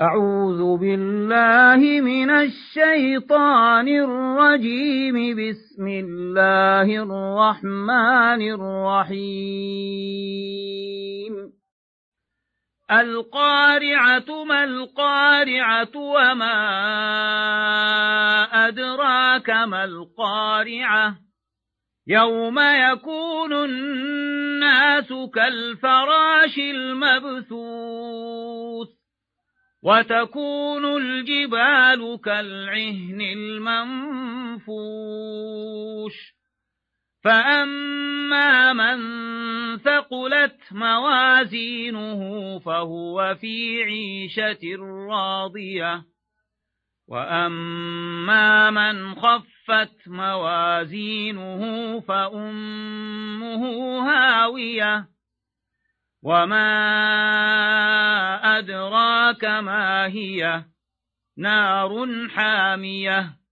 أعوذ بالله من الشيطان الرجيم. بسم الله الرحمن الرحيم. القارعة ما القارعة وما أدراك ما القارعة؟ يوم يكون الناس كالفراش المبثوث. وتكون الجبال كالعهن المنفوش. فأما من ثقلت موازينه فهو في عيشة راضية. وأما من خفت موازينه فأمه هاوية. وما أدراك ما هي؟ نار حامية.